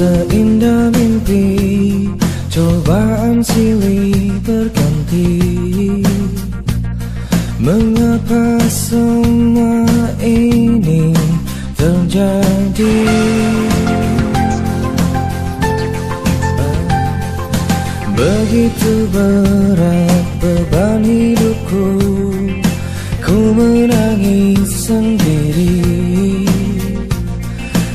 seindah mimpi. Cobaan siwa terjadi. Begitu berat beban hidupku Ku menangis sendiri.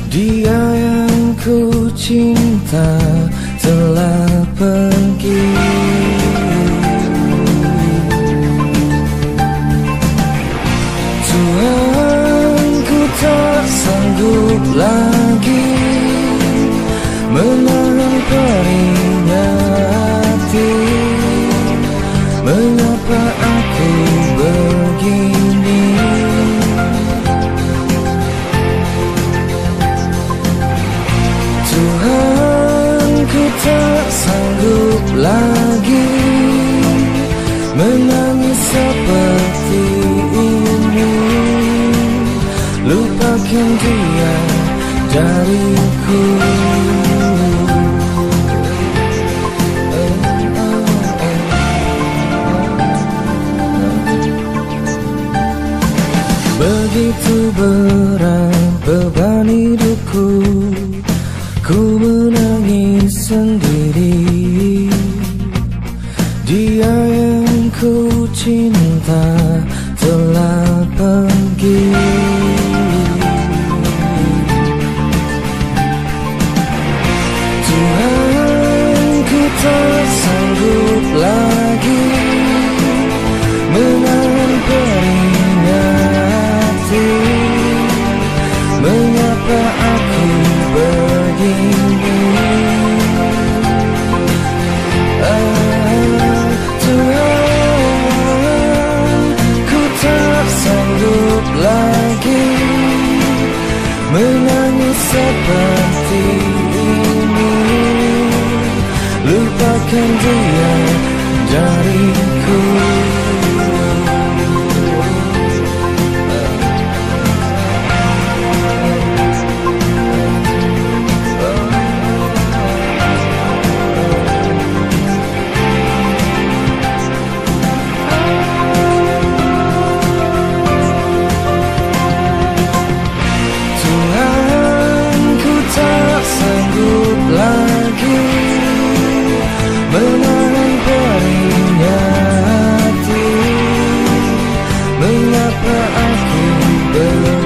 Dia yang ku cinta telah pergi. Tuhan ku tak sanggup lagi Menahan peringnya hati. Mengapa aku begini? Tuhan ku tak sanggup lagi dariku. Begitu berat beban hidupku Ku menangis sendiri you. do